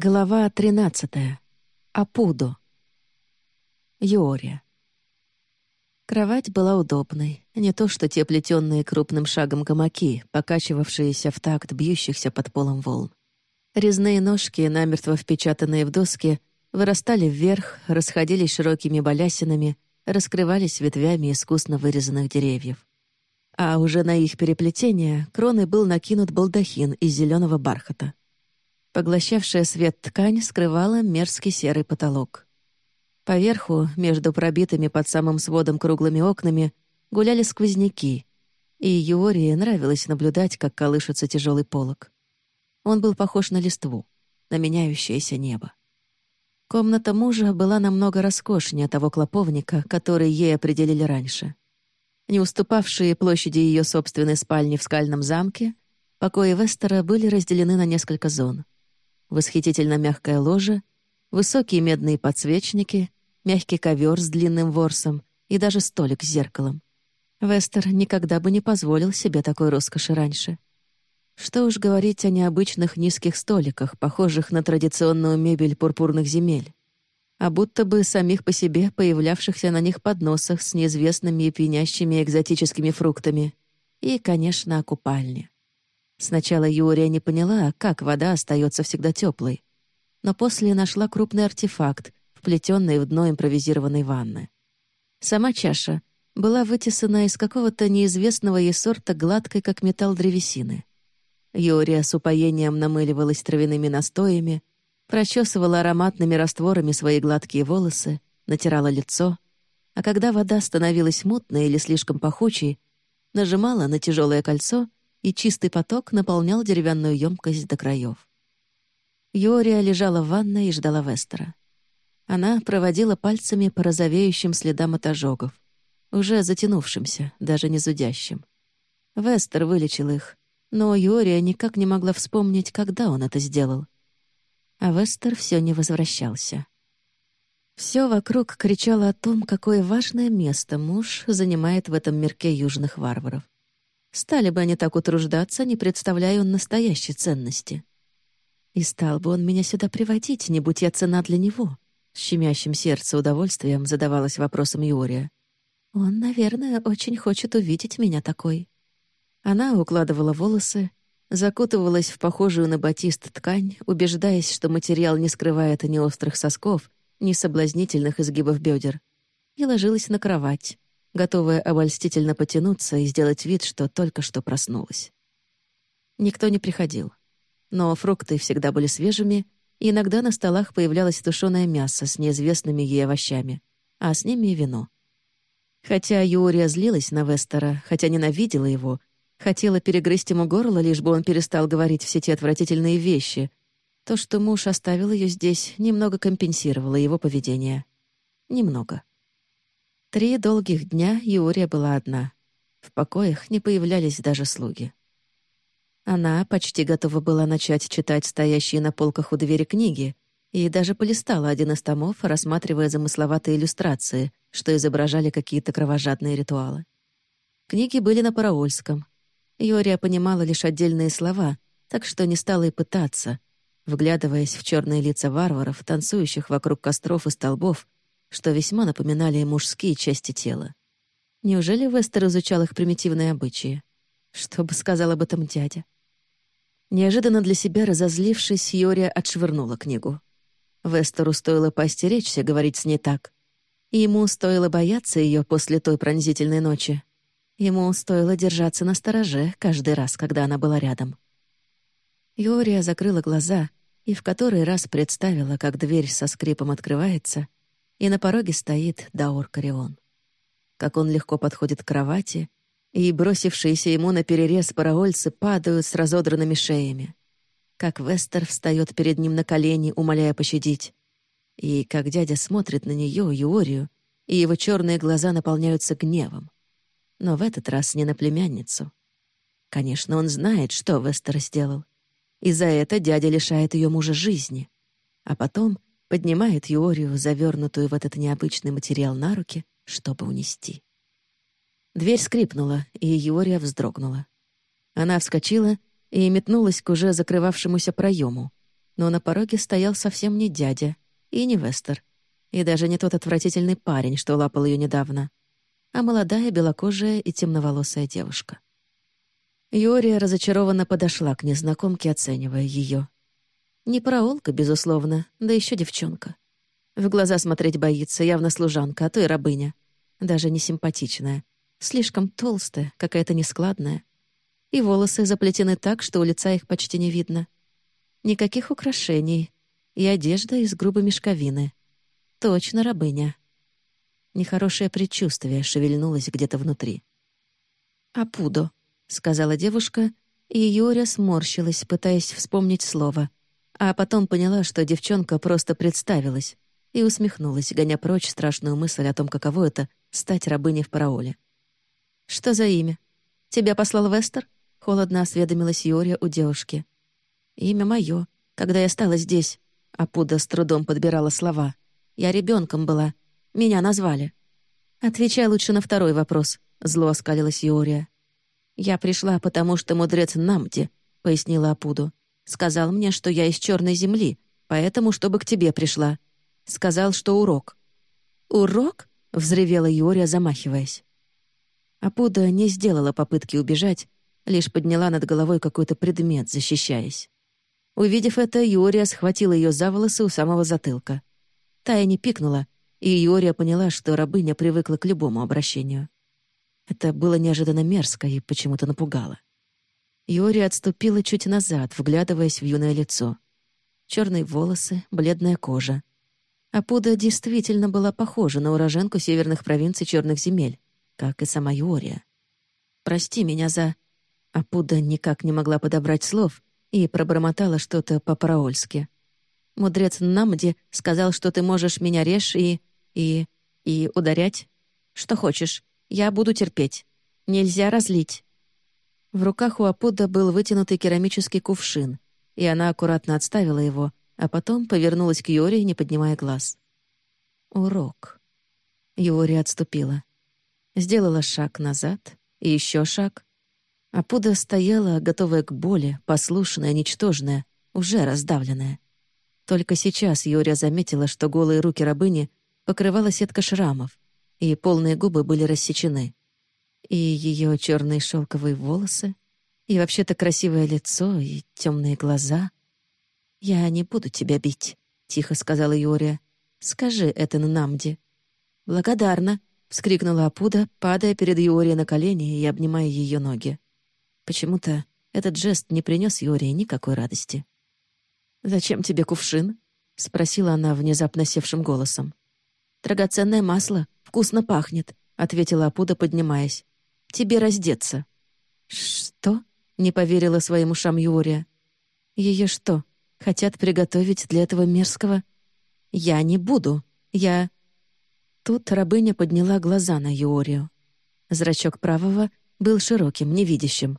Глава 13. Апудо. Юория. Кровать была удобной, не то что те плетенные крупным шагом гамаки, покачивавшиеся в такт бьющихся под полом волн. Резные ножки, намертво впечатанные в доски, вырастали вверх, расходились широкими балясинами, раскрывались ветвями искусно вырезанных деревьев. А уже на их переплетение кроной был накинут балдахин из зеленого бархата. Поглощавшая свет ткань скрывала мерзкий серый потолок. Поверху, между пробитыми под самым сводом круглыми окнами, гуляли сквозняки, и Юории нравилось наблюдать, как колышется тяжелый полог. Он был похож на листву, на меняющееся небо. Комната мужа была намного роскошнее того клоповника, который ей определили раньше. Не уступавшие площади ее собственной спальни в скальном замке, покои Вестера были разделены на несколько зон — восхитительно мягкое ложе, высокие медные подсвечники, мягкий ковер с длинным ворсом и даже столик с зеркалом. Вестер никогда бы не позволил себе такой роскоши раньше. Что уж говорить о необычных низких столиках, похожих на традиционную мебель пурпурных земель, а будто бы самих по себе появлявшихся на них подносах с неизвестными и пьянящими экзотическими фруктами и, конечно, о купальне. Сначала Юрия не поняла, как вода остается всегда теплой, но после нашла крупный артефакт, вплетенный в дно импровизированной ванны. Сама чаша была вытесана из какого-то неизвестного ей сорта гладкой, как металл древесины. Юрия с упоением намыливалась травяными настоями, прочесывала ароматными растворами свои гладкие волосы, натирала лицо, а когда вода становилась мутной или слишком пахучей, нажимала на тяжелое кольцо — и чистый поток наполнял деревянную емкость до краев. Юрия лежала в ванной и ждала Вестера. Она проводила пальцами по розовеющим следам от ожогов, уже затянувшимся, даже не зудящим. Вестер вылечил их, но Юрия никак не могла вспомнить, когда он это сделал. А Вестер все не возвращался. Все вокруг кричало о том, какое важное место муж занимает в этом мирке южных варваров. Стали бы они так утруждаться, не представляя он настоящей ценности. И стал бы он меня сюда приводить, не будь я цена для него. С щемящим сердце удовольствием задавалась вопросом Юрия. Он, наверное, очень хочет увидеть меня такой. Она укладывала волосы, закутывалась в похожую на батист ткань, убеждаясь, что материал не скрывает ни острых сосков, ни соблазнительных изгибов бедер, и ложилась на кровать, готовая обольстительно потянуться и сделать вид, что только что проснулась. Никто не приходил. Но фрукты всегда были свежими, и иногда на столах появлялось тушеное мясо с неизвестными ей овощами, а с ними и вино. Хотя Юрия злилась на Вестера, хотя ненавидела его, хотела перегрызть ему горло, лишь бы он перестал говорить все те отвратительные вещи, то, что муж оставил ее здесь, немного компенсировало его поведение. Немного. Три долгих дня Юрия была одна. В покоях не появлялись даже слуги. Она почти готова была начать читать стоящие на полках у двери книги и даже полистала один из томов, рассматривая замысловатые иллюстрации, что изображали какие-то кровожадные ритуалы. Книги были на параольском. Юрия понимала лишь отдельные слова, так что не стала и пытаться, вглядываясь в черные лица варваров, танцующих вокруг костров и столбов, что весьма напоминали мужские части тела. Неужели Вестер изучал их примитивные обычаи? Что бы сказал об этом дядя? Неожиданно для себя разозлившись, Йория отшвырнула книгу. Вестеру стоило поостеречься говорить с ней так. Ему стоило бояться ее после той пронзительной ночи. Ему стоило держаться на стороже каждый раз, когда она была рядом. Йория закрыла глаза и в который раз представила, как дверь со скрипом открывается, и на пороге стоит Даор Карион. Как он легко подходит к кровати, и бросившиеся ему на перерез параольцы падают с разодранными шеями. Как Вестер встает перед ним на колени, умоляя пощадить. И как дядя смотрит на нее, Юорию, и его черные глаза наполняются гневом. Но в этот раз не на племянницу. Конечно, он знает, что Вестер сделал. И за это дядя лишает ее мужа жизни. А потом поднимает Юорию, завернутую в этот необычный материал, на руки, чтобы унести. Дверь скрипнула, и Юория вздрогнула. Она вскочила и метнулась к уже закрывавшемуся проему. но на пороге стоял совсем не дядя и не Вестер, и даже не тот отвратительный парень, что лапал ее недавно, а молодая белокожая и темноволосая девушка. Юрия разочарованно подошла к незнакомке, оценивая ее. Не проолка, безусловно, да еще девчонка. В глаза смотреть боится, явно служанка, а то и рабыня. Даже не симпатичная. Слишком толстая, какая-то нескладная. И волосы заплетены так, что у лица их почти не видно. Никаких украшений. И одежда из грубой мешковины. Точно рабыня. Нехорошее предчувствие шевельнулось где-то внутри. «Апудо», — сказала девушка, и Юрия сморщилась, пытаясь вспомнить слово, а потом поняла, что девчонка просто представилась, и усмехнулась, гоня прочь страшную мысль о том, каково это — стать рабыней в параоле. «Что за имя? Тебя послал Вестер?» — холодно осведомилась Юрия у девушки. «Имя мое. Когда я стала здесь...» — Апуда с трудом подбирала слова. «Я ребенком была. Меня назвали». «Отвечай лучше на второй вопрос», — зло оскалилась Юрия. «Я пришла, потому что мудрец Намди», — пояснила Апуду. «Сказал мне, что я из черной земли, поэтому, чтобы к тебе пришла. Сказал, что урок». «Урок?» — взревела Юрия, замахиваясь. Апуда не сделала попытки убежать, лишь подняла над головой какой-то предмет, защищаясь. Увидев это, Юрия схватила ее за волосы у самого затылка. Тая не пикнула, и Юрия поняла, что рабыня привыкла к любому обращению. Это было неожиданно мерзко и почему-то напугало. Юрия отступила чуть назад, вглядываясь в юное лицо. Черные волосы, бледная кожа. Апуда действительно была похожа на уроженку северных провинций черных земель, как и сама Юрия. «Прости меня за...» Апуда никак не могла подобрать слов и пробормотала что-то по-параольски. «Мудрец Намди сказал, что ты можешь меня режь и... и... и ударять. Что хочешь. Я буду терпеть. Нельзя разлить». В руках у Апуда был вытянутый керамический кувшин, и она аккуратно отставила его, а потом повернулась к Юре, не поднимая глаз. «Урок». Юри отступила. Сделала шаг назад и еще шаг. Апуда стояла, готовая к боли, послушная, ничтожная, уже раздавленная. Только сейчас Юрия заметила, что голые руки рабыни покрывала сетка шрамов, и полные губы были рассечены. И ее черные шелковые волосы, и вообще-то красивое лицо, и темные глаза. «Я не буду тебя бить», — тихо сказала Юрия. «Скажи это на Намде». «Благодарна», — вскрикнула Апуда, падая перед Юрией на колени и обнимая ее ноги. Почему-то этот жест не принес Юрии никакой радости. «Зачем тебе кувшин?» — спросила она внезапно севшим голосом. «Драгоценное масло», «Вкусно пахнет», — ответила Апуда, поднимаясь. «Тебе раздеться». «Что?» — не поверила своим ушам Юрия. «Ее что, хотят приготовить для этого мерзкого?» «Я не буду. Я...» Тут рабыня подняла глаза на Юрию. Зрачок правого был широким, невидящим.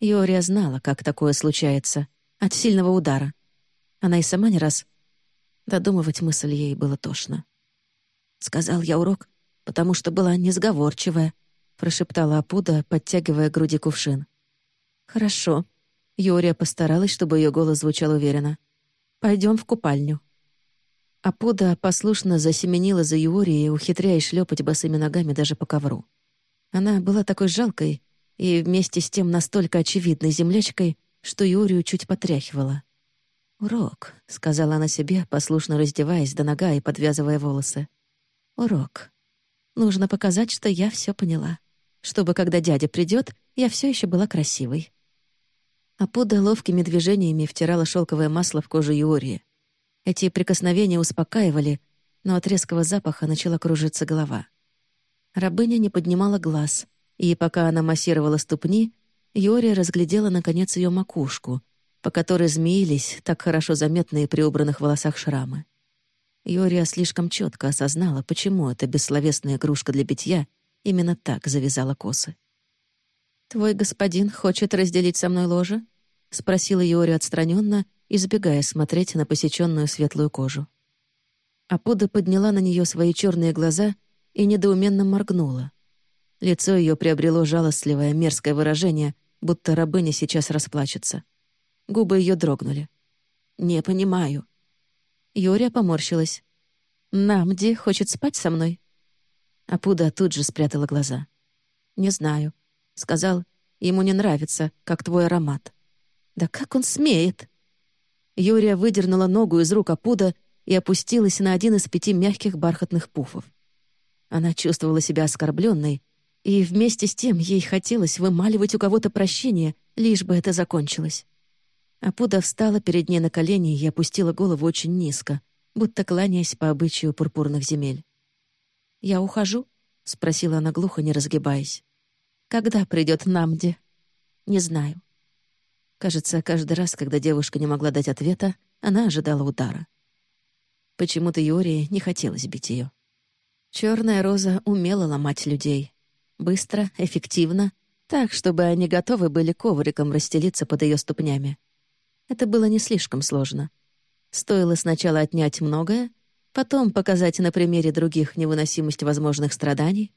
Юрия знала, как такое случается. От сильного удара. Она и сама не раз... Додумывать мысль ей было тошно. Сказал я урок, потому что была несговорчивая», — прошептала Апуда, подтягивая к груди кувшин. «Хорошо». Юрия постаралась, чтобы ее голос звучал уверенно. Пойдем в купальню». Апуда послушно засеменила за Юрией, ухитряясь шлепать босыми ногами даже по ковру. Она была такой жалкой и вместе с тем настолько очевидной землячкой, что Юрию чуть потряхивала. «Урок», — сказала она себе, послушно раздеваясь до нога и подвязывая волосы. «Урок. Нужно показать, что я все поняла. Чтобы, когда дядя придет, я все еще была красивой. Апуда ловкими движениями втирала шелковое масло в кожу Юрии. Эти прикосновения успокаивали, но от резкого запаха начала кружиться голова. Рабыня не поднимала глаз, и пока она массировала ступни, Юрия разглядела, наконец, ее макушку, по которой змеились так хорошо заметные при убранных волосах шрамы. Юрия слишком четко осознала, почему эта бессловесная игрушка для битья именно так завязала косы. «Твой господин хочет разделить со мной ложе?» — спросила Юрия отстраненно, избегая смотреть на посеченную светлую кожу. Апуда подняла на нее свои черные глаза и недоуменно моргнула. Лицо ее приобрело жалостливое, мерзкое выражение, будто рабыня сейчас расплачется. Губы ее дрогнули. «Не понимаю». Юрия поморщилась. «Намди хочет спать со мной?» Апуда тут же спрятала глаза. «Не знаю», — сказал, «ему не нравится, как твой аромат». «Да как он смеет?» Юрия выдернула ногу из рук Апуда и опустилась на один из пяти мягких бархатных пуфов. Она чувствовала себя оскорбленной, и вместе с тем ей хотелось вымаливать у кого-то прощение, лишь бы это закончилось. Апуда встала перед ней на колени и опустила голову очень низко, будто кланяясь по обычаю пурпурных земель. «Я ухожу?» — спросила она глухо, не разгибаясь. «Когда придет Намди?» «Не знаю». Кажется, каждый раз, когда девушка не могла дать ответа, она ожидала удара. Почему-то Юрии не хотелось бить ее. Черная роза умела ломать людей. Быстро, эффективно, так, чтобы они готовы были ковриком расстелиться под ее ступнями. Это было не слишком сложно. Стоило сначала отнять многое, потом показать на примере других невыносимость возможных страданий,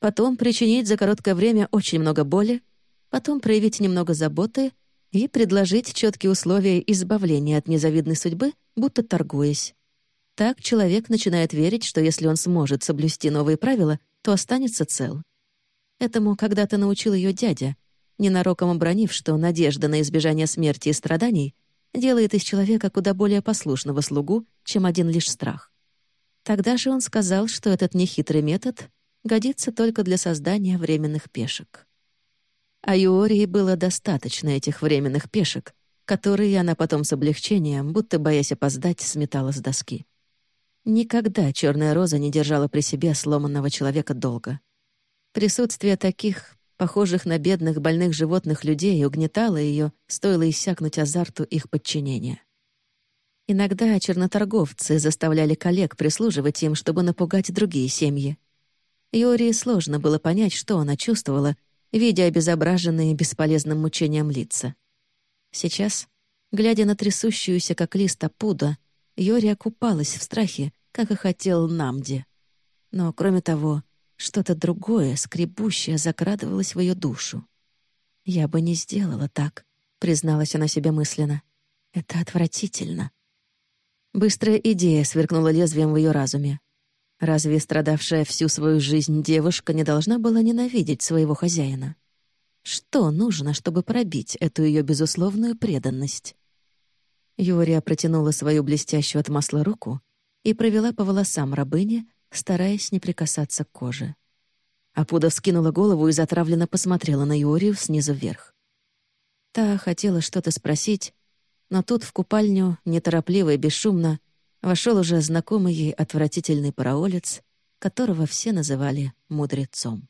потом причинить за короткое время очень много боли, потом проявить немного заботы и предложить четкие условия избавления от незавидной судьбы, будто торгуясь. Так человек начинает верить, что если он сможет соблюсти новые правила, то останется цел. Этому когда-то научил ее дядя, ненароком обронив, что надежда на избежание смерти и страданий делает из человека куда более послушного слугу, чем один лишь страх. Тогда же он сказал, что этот нехитрый метод годится только для создания временных пешек. А Юории было достаточно этих временных пешек, которые она потом с облегчением, будто боясь опоздать, сметала с доски. Никогда черная роза не держала при себе сломанного человека долго. Присутствие таких, похожих на бедных больных животных людей, угнетало ее, стоило иссякнуть азарту их подчинения. Иногда черноторговцы заставляли коллег прислуживать им, чтобы напугать другие семьи. Иории сложно было понять, что она чувствовала, видя обезображенные бесполезным мучением лица. Сейчас, глядя на трясущуюся, как лист опуда, Йория купалась в страхе, как и хотел Намди. Но, кроме того, что-то другое, скребущее, закрадывалось в ее душу. «Я бы не сделала так», — призналась она себе мысленно. «Это отвратительно». Быстрая идея сверкнула лезвием в ее разуме. Разве страдавшая всю свою жизнь девушка не должна была ненавидеть своего хозяина? Что нужно, чтобы пробить эту ее безусловную преданность? Юрия протянула свою блестящую от масла руку и провела по волосам рабыни, стараясь не прикасаться к коже. Апуда вскинула голову и затравленно посмотрела на Юрию снизу вверх. Та хотела что-то спросить, но тут в купальню, неторопливо и бесшумно, вошел уже знакомый ей отвратительный параолец, которого все называли мудрецом.